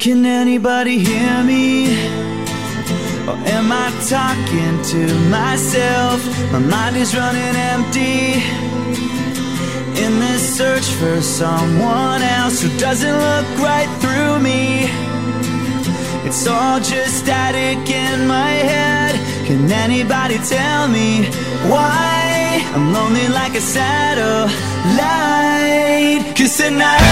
Can anybody hear me? Or am I talking to myself? My mind is running empty. In this search for someone else who doesn't look right through me. It's all just static in my head. Can anybody tell me why I'm lonely like a satellite? Tonight.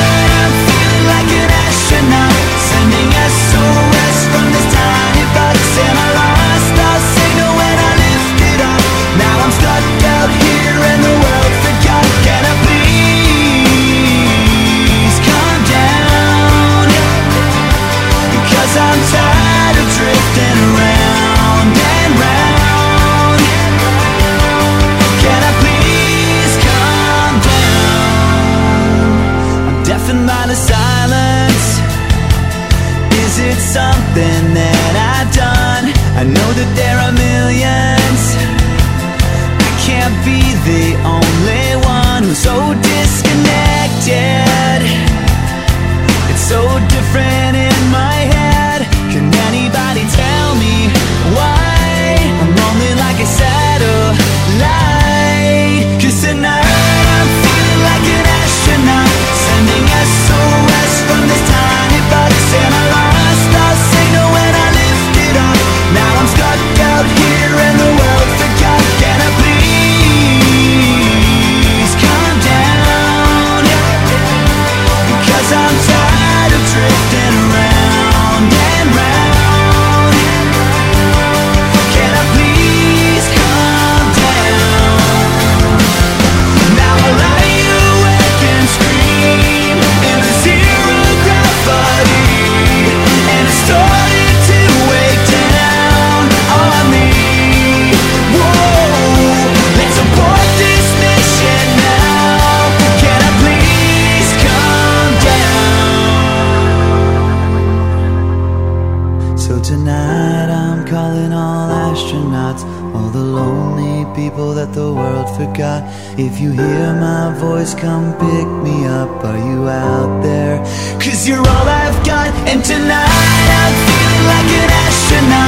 Tonight I'm calling all astronauts, all the lonely people that the world forgot. If you hear my voice, come pick me up. Are you out there? Cause you're all I've got, and tonight I'm feeling like an astronaut.